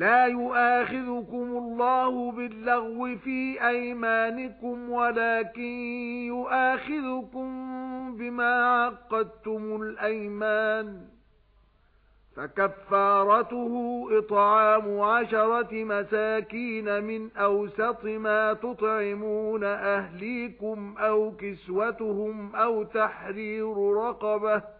لا يؤاخذكم الله باللغو في أيمانكم ولكن يؤاخذكم بما عقدتم الأيمان. فكفارته إطعام عشرة مساكين من أوسط ما تطعمون أهليكم أو كسوتهم أو تحرير رقبة.